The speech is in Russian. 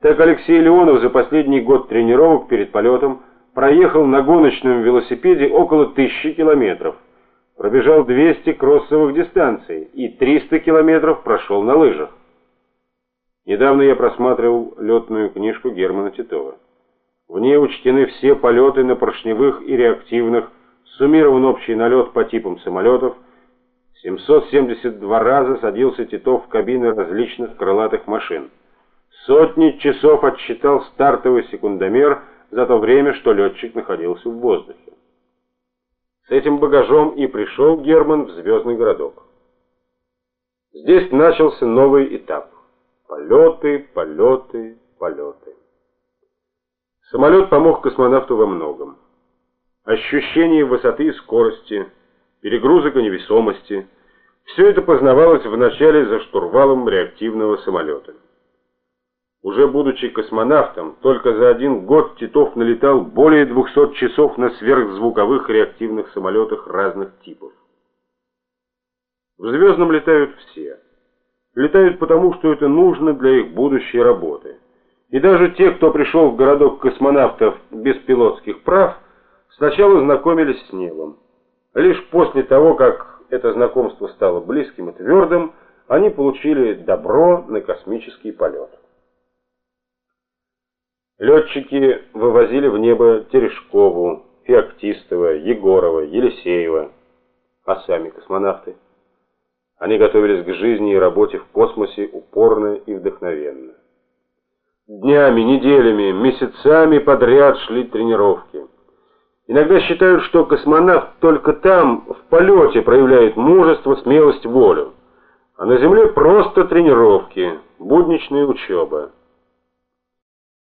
Так Алексей Леонов за последний год тренировок перед полетом проехал на гоночном велосипеде около тысячи километров, пробежал 200 кроссовых дистанций и 300 километров прошел на лыжах. Недавно я просматривал летную книжку Германа Титова. В ней учтены все полеты на поршневых и реактивных, суммирован общий налет по типам самолетов. 772 раза садился Титов в кабины различных крылатых машин. Сотни часов отсчитал стартовый секундомер за то время, что летчик находился в воздухе. С этим багажом и пришел Герман в звездный городок. Здесь начался новый этап. Полеты, полеты, полеты. Самолет помог космонавту во многом. Ощущение высоты и скорости, перегрузок и невесомости – все это познавалось вначале за штурвалом реактивного самолета. Уже будучи космонавтом, только за один год Титов налетал более 200 часов на сверхзвуковых реактивных самолетах разных типов. В звездном летают все. Летают потому, что это нужно для их будущей работы. И даже те, кто пришел в городок космонавтов без пилотских прав, сначала знакомились с небом. Лишь после того, как это знакомство стало близким и твердым, они получили добро на космический полет. Летчики вывозили в небо Терешкову, Феоктистова, Егорова, Елисеева, а сами космонавты. Они готовились к жизни и работе в космосе упорно и вдохновенно. Днями, неделями, месяцами подряд шли тренировки. Иногда считают, что космонавт только там, в полете, проявляет мужество, смелость, волю. А на Земле просто тренировки, будничная учеба.